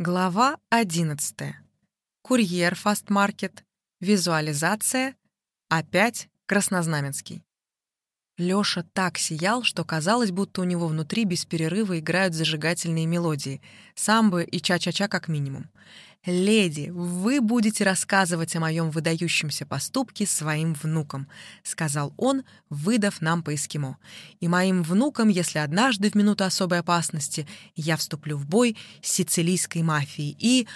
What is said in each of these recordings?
Глава 11. Курьер фастмаркет. Визуализация. Опять Краснознаменский. Лёша так сиял, что казалось, будто у него внутри без перерыва играют зажигательные мелодии, самбо и ча-ча-ча как минимум. «Леди, вы будете рассказывать о моем выдающемся поступке своим внукам», — сказал он, выдав нам по эскимо. «И моим внукам, если однажды в минуту особой опасности я вступлю в бой с сицилийской мафией и...»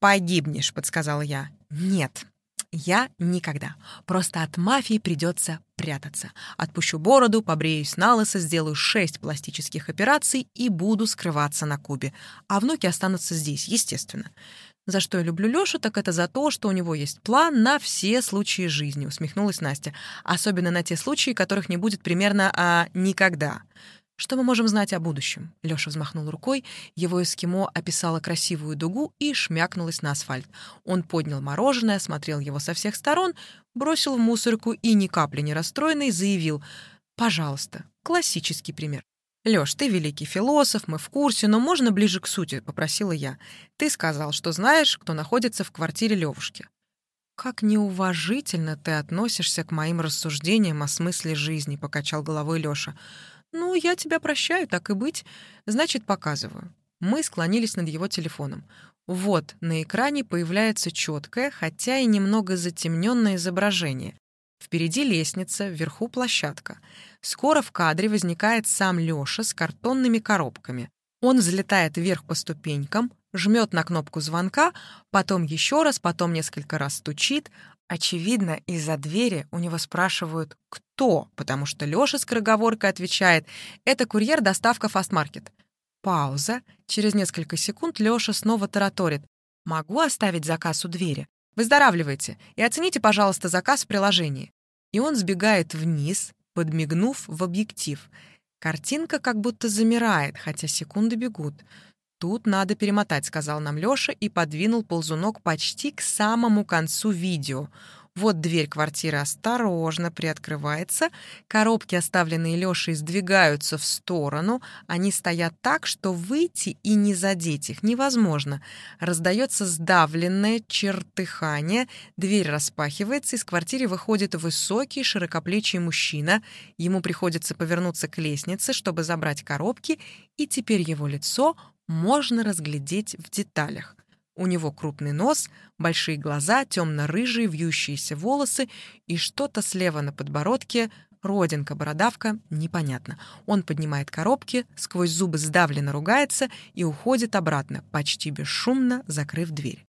«Погибнешь», — подсказала я. «Нет, я никогда. Просто от мафии придется прятаться. Отпущу бороду, побреюсь на лысо, сделаю шесть пластических операций и буду скрываться на Кубе. А внуки останутся здесь, естественно. За что я люблю Лёшу, так это за то, что у него есть план на все случаи жизни, усмехнулась Настя. Особенно на те случаи, которых не будет примерно а, никогда. Что мы можем знать о будущем? Лёша взмахнул рукой, его эскимо описало красивую дугу и шмякнулось на асфальт. Он поднял мороженое, смотрел его со всех сторон, бросил в мусорку и, ни капли не расстроенный, заявил «Пожалуйста, классический пример. «Лёш, ты великий философ, мы в курсе, но можно ближе к сути?» — попросила я. «Ты сказал, что знаешь, кто находится в квартире Левушки». «Как неуважительно ты относишься к моим рассуждениям о смысле жизни», — покачал головой Лёша. «Ну, я тебя прощаю, так и быть. Значит, показываю». Мы склонились над его телефоном. Вот, на экране появляется четкое, хотя и немного затемненное изображение. Впереди лестница, вверху площадка. Скоро в кадре возникает сам Лёша с картонными коробками. Он взлетает вверх по ступенькам, жмет на кнопку звонка, потом еще раз, потом несколько раз стучит. Очевидно, из-за двери у него спрашивают «Кто?», потому что Лёша с кроговоркой отвечает «Это курьер доставка фастмаркет». Пауза. Через несколько секунд Лёша снова тараторит «Могу оставить заказ у двери?» Выздоравливайте и оцените, пожалуйста, заказ в приложении. И он сбегает вниз, подмигнув в объектив. Картинка как будто замирает, хотя секунды бегут. «Тут надо перемотать», — сказал нам Лёша и подвинул ползунок почти к самому концу видео — вот дверь квартиры осторожно приоткрывается, коробки, оставленные Лешей, сдвигаются в сторону, они стоят так, что выйти и не задеть их невозможно. Раздается сдавленное чертыхание, дверь распахивается, из квартиры выходит высокий, широкоплечий мужчина, ему приходится повернуться к лестнице, чтобы забрать коробки, и теперь его лицо можно разглядеть в деталях. У него крупный нос, большие глаза, темно-рыжие вьющиеся волосы и что-то слева на подбородке, родинка, бородавка, непонятно. Он поднимает коробки, сквозь зубы сдавленно ругается и уходит обратно, почти бесшумно закрыв дверь.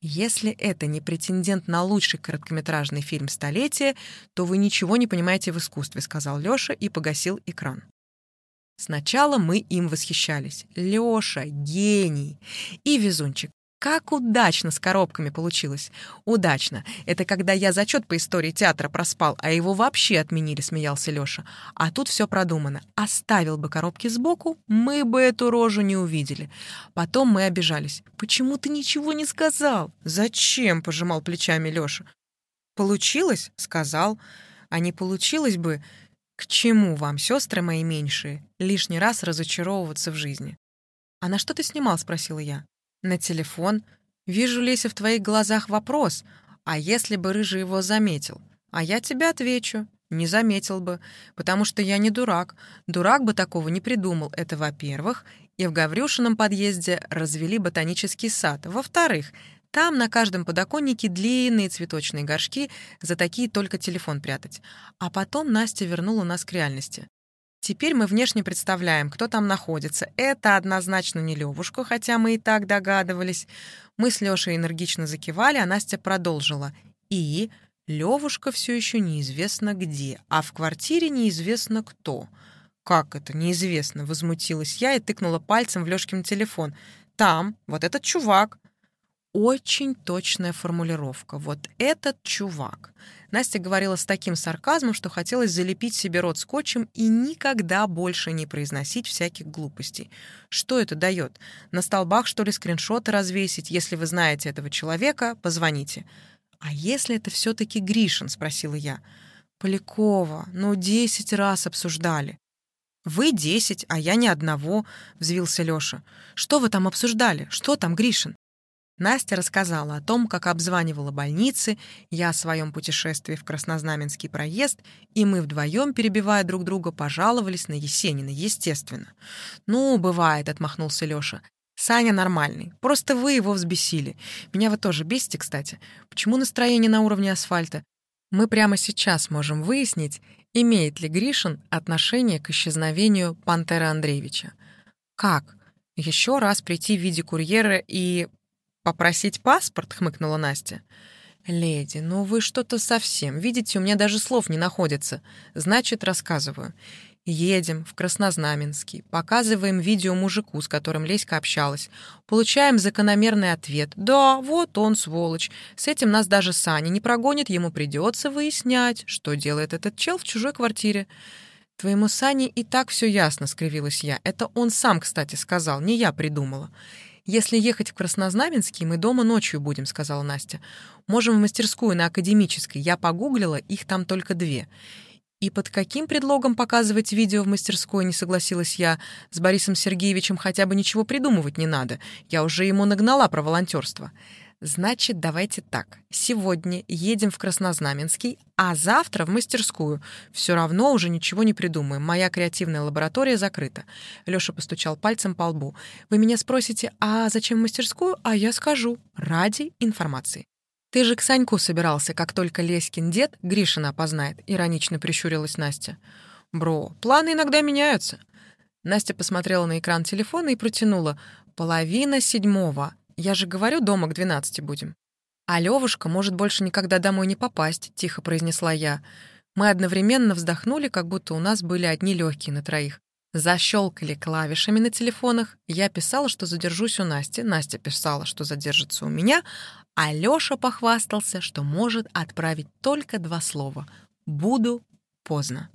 Если это не претендент на лучший короткометражный фильм столетия, то вы ничего не понимаете в искусстве, сказал Лёша и погасил экран. Сначала мы им восхищались. Лёша — гений. И везунчик. Как удачно с коробками получилось. Удачно. Это когда я зачет по истории театра проспал, а его вообще отменили, смеялся Лёша. А тут все продумано. Оставил бы коробки сбоку, мы бы эту рожу не увидели. Потом мы обижались. Почему ты ничего не сказал? Зачем? пожимал плечами Лёша. Получилось? сказал. А не получилось бы, к чему вам, сестры мои меньшие, лишний раз разочаровываться в жизни? А на что ты снимал? спросила я. На телефон. Вижу, Леся, в твоих глазах вопрос. А если бы Рыжий его заметил? А я тебе отвечу. Не заметил бы, потому что я не дурак. Дурак бы такого не придумал, это во-первых. И в Гаврюшином подъезде развели ботанический сад. Во-вторых, там на каждом подоконнике длинные цветочные горшки, за такие только телефон прятать. А потом Настя вернула нас к реальности. Теперь мы внешне представляем, кто там находится. Это однозначно не Левушка, хотя мы и так догадывались. Мы с Лешей энергично закивали, а Настя продолжила. И Левушка все еще неизвестно где, а в квартире неизвестно кто. «Как это неизвестно?» — возмутилась я и тыкнула пальцем в Лёшкин телефон. «Там, вот этот чувак». Очень точная формулировка. Вот этот чувак. Настя говорила с таким сарказмом, что хотелось залепить себе рот скотчем и никогда больше не произносить всяких глупостей. Что это дает? На столбах, что ли, скриншоты развесить? Если вы знаете этого человека, позвоните. «А если это все-таки Гришин?» — спросила я. «Полякова, ну, десять раз обсуждали». «Вы десять, а я ни одного», — взвился Лёша. «Что вы там обсуждали? Что там, Гришин?» Настя рассказала о том, как обзванивала больницы, я о своем путешествии в Краснознаменский проезд, и мы вдвоем, перебивая друг друга, пожаловались на Есенина, естественно. «Ну, бывает», — отмахнулся Лёша. «Саня нормальный, просто вы его взбесили. Меня вы тоже бесите, кстати. Почему настроение на уровне асфальта? Мы прямо сейчас можем выяснить, имеет ли Гришин отношение к исчезновению Пантера Андреевича. Как? Еще раз прийти в виде курьера и «Попросить паспорт?» — хмыкнула Настя. «Леди, ну вы что-то совсем. Видите, у меня даже слов не находится. Значит, рассказываю. Едем в Краснознаменский, показываем видео мужику, с которым Леська общалась. Получаем закономерный ответ. «Да, вот он, сволочь. С этим нас даже Саня не прогонит, ему придется выяснять, что делает этот чел в чужой квартире». «Твоему Сане и так все ясно», — скривилась я. «Это он сам, кстати, сказал, не я придумала». «Если ехать в Краснознаменский, мы дома ночью будем», — сказала Настя. «Можем в мастерскую на Академической. Я погуглила, их там только две». «И под каким предлогом показывать видео в мастерской?» — не согласилась я. «С Борисом Сергеевичем хотя бы ничего придумывать не надо. Я уже ему нагнала про волонтерство». Значит, давайте так. Сегодня едем в Краснознаменский, а завтра в мастерскую. Все равно уже ничего не придумаем. Моя креативная лаборатория закрыта. Лёша постучал пальцем по лбу. Вы меня спросите, а зачем в мастерскую? А я скажу. Ради информации. «Ты же к Саньку собирался, как только Леськин дед Гришина опознает», — иронично прищурилась Настя. «Бро, планы иногда меняются». Настя посмотрела на экран телефона и протянула. «Половина седьмого. Я же говорю, дома к двенадцати будем». «А Левушка может больше никогда домой не попасть», — тихо произнесла я. Мы одновременно вздохнули, как будто у нас были одни легкие на троих. Защелкали клавишами на телефонах. Я писала, что задержусь у Насти. Настя писала, что задержится у меня. А Лёша похвастался, что может отправить только два слова. «Буду поздно».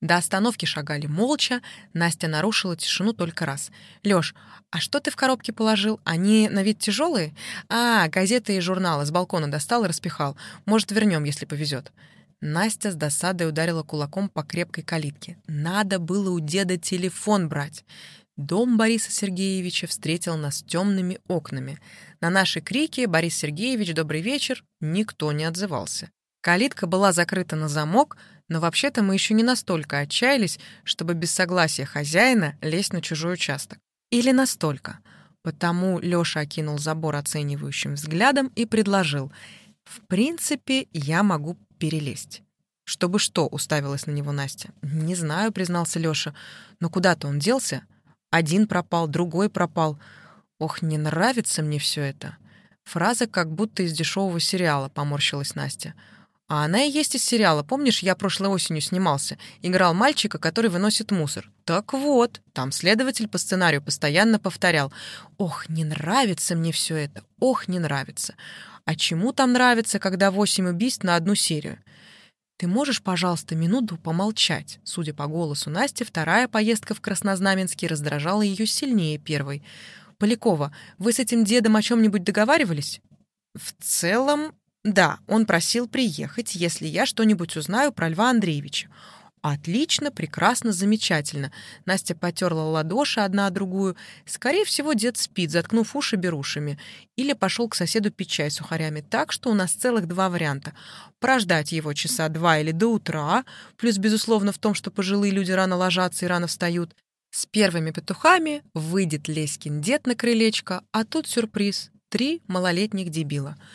До остановки шагали молча. Настя нарушила тишину только раз. «Лёш, а что ты в коробке положил? Они на вид тяжелые? А, газеты и журналы с балкона достал и распихал. Может, вернем, если повезет». Настя с досадой ударила кулаком по крепкой калитке. Надо было у деда телефон брать. Дом Бориса Сергеевича встретил нас темными окнами. На наши крики «Борис Сергеевич, добрый вечер!» никто не отзывался. Калитка была закрыта на замок, но вообще-то мы еще не настолько отчаялись, чтобы без согласия хозяина лезть на чужой участок. Или настолько. Потому Лёша окинул забор оценивающим взглядом и предложил. «В принципе, я могу перелезть». «Чтобы что?» — уставилась на него Настя. «Не знаю», — признался Лёша. «Но куда-то он делся. Один пропал, другой пропал. Ох, не нравится мне все это». Фраза как будто из дешевого сериала, поморщилась Настя. А она и есть из сериала. Помнишь, я прошлой осенью снимался? Играл мальчика, который выносит мусор. Так вот, там следователь по сценарию постоянно повторял. «Ох, не нравится мне все это. Ох, не нравится». А чему там нравится, когда восемь убийств на одну серию? Ты можешь, пожалуйста, минуту помолчать? Судя по голосу Насти, вторая поездка в Краснознаменский раздражала ее сильнее первой. Полякова, вы с этим дедом о чем-нибудь договаривались? В целом, да, он просил приехать, если я что-нибудь узнаю про Льва Андреевича. Отлично, прекрасно, замечательно. Настя потерла ладоши одна о другую. Скорее всего, дед спит, заткнув уши берушами. Или пошел к соседу пить чай сухарями. Так что у нас целых два варианта. Прождать его часа два или до утра, плюс, безусловно, в том, что пожилые люди рано ложатся и рано встают. С первыми петухами выйдет Леськин дед на крылечко, а тут сюрприз — три малолетних дебила —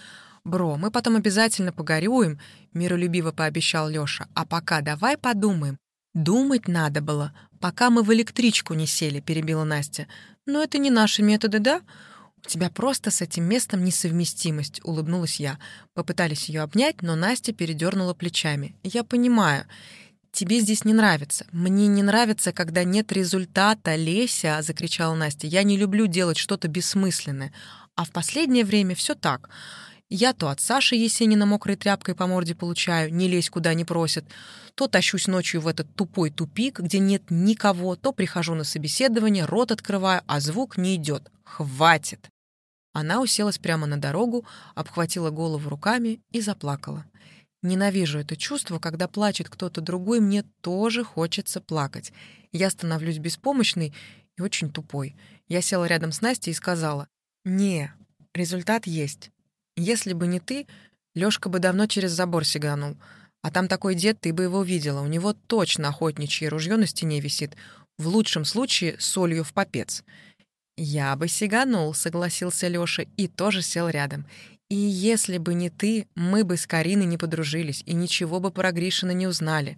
«Бро, мы потом обязательно погорюем», — миролюбиво пообещал Лёша. «А пока давай подумаем». «Думать надо было, пока мы в электричку не сели», — перебила Настя. «Но это не наши методы, да?» «У тебя просто с этим местом несовместимость», — улыбнулась я. Попытались ее обнять, но Настя передернула плечами. «Я понимаю. Тебе здесь не нравится. Мне не нравится, когда нет результата, Леся», — закричала Настя. «Я не люблю делать что-то бессмысленное. А в последнее время все так. Я то от Саши Есенина мокрой тряпкой по морде получаю, не лезь куда не просит, то тащусь ночью в этот тупой тупик, где нет никого, то прихожу на собеседование, рот открываю, а звук не идет. Хватит! Она уселась прямо на дорогу, обхватила голову руками и заплакала. Ненавижу это чувство, когда плачет кто-то другой, мне тоже хочется плакать. Я становлюсь беспомощной и очень тупой. Я села рядом с Настей и сказала, «Не, результат есть. Если бы не ты, Лёшка бы давно через забор сиганул. А там такой дед, ты бы его видела. У него точно охотничье ружье на стене висит. В лучшем случае солью в попец». «Я бы сиганул», — согласился Лёша и тоже сел рядом. И если бы не ты, мы бы с Кариной не подружились и ничего бы про Гришина не узнали.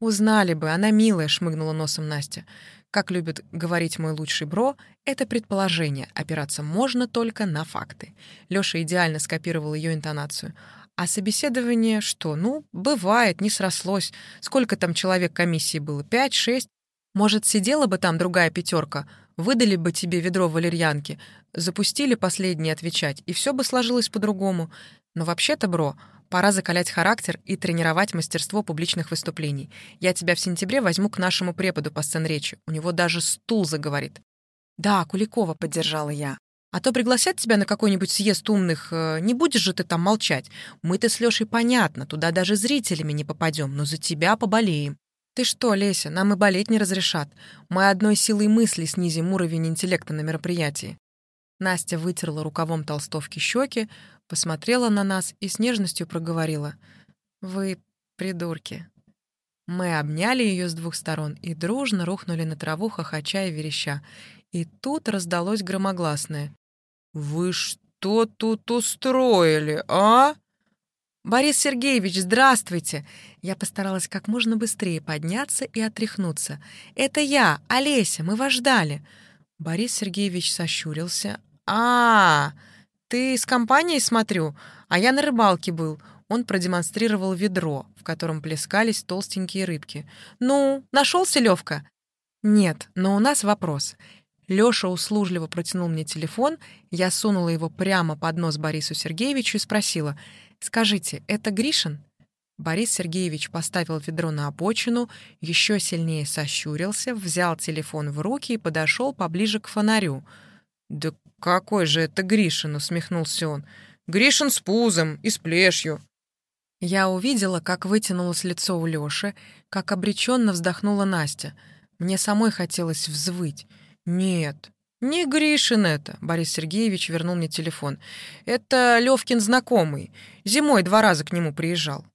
Узнали бы, она милая, шмыгнула носом Настя. Как любит говорить мой лучший бро, это предположение, опираться можно только на факты. Лёша идеально скопировал ее интонацию. А собеседование что? Ну, бывает, не срослось. Сколько там человек комиссии было? Пять, шесть? Может, сидела бы там другая пятерка, выдали бы тебе ведро валерьянки, запустили последние отвечать, и все бы сложилось по-другому. Но вообще-то, бро, пора закалять характер и тренировать мастерство публичных выступлений. Я тебя в сентябре возьму к нашему преподу по сцен-речи. У него даже стул заговорит. Да, Куликова поддержала я. А то пригласят тебя на какой-нибудь съезд умных, э, не будешь же ты там молчать. Мы-то с Лешей понятно, туда даже зрителями не попадем, но за тебя поболеем. «Ты что, Леся, нам и болеть не разрешат. Мы одной силой мысли снизим уровень интеллекта на мероприятии». Настя вытерла рукавом толстовки щеки, посмотрела на нас и с нежностью проговорила. «Вы придурки». Мы обняли ее с двух сторон и дружно рухнули на траву, хохоча и вереща. И тут раздалось громогласное. «Вы что тут устроили, а?» «Борис Сергеевич, здравствуйте!» Я постаралась как можно быстрее подняться и отряхнуться. «Это я, Олеся, мы вас ждали!» Борис Сергеевич сощурился. «А, ты с компанией, смотрю, а я на рыбалке был». Он продемонстрировал ведро, в котором плескались толстенькие рыбки. «Ну, нашелся Левка?» «Нет, но у нас вопрос. Лёша услужливо протянул мне телефон, я сунула его прямо под нос Борису Сергеевичу и спросила, «Скажите, это Гришин?» Борис Сергеевич поставил ведро на обочину, еще сильнее сощурился, взял телефон в руки и подошел поближе к фонарю. «Да какой же это Гришин?» — усмехнулся он. «Гришин с пузом и с плешью». Я увидела, как вытянулось лицо у Лёши, как обреченно вздохнула Настя. Мне самой хотелось взвыть. «Нет, не Гришин это», — Борис Сергеевич вернул мне телефон. «Это Левкин знакомый. Зимой два раза к нему приезжал».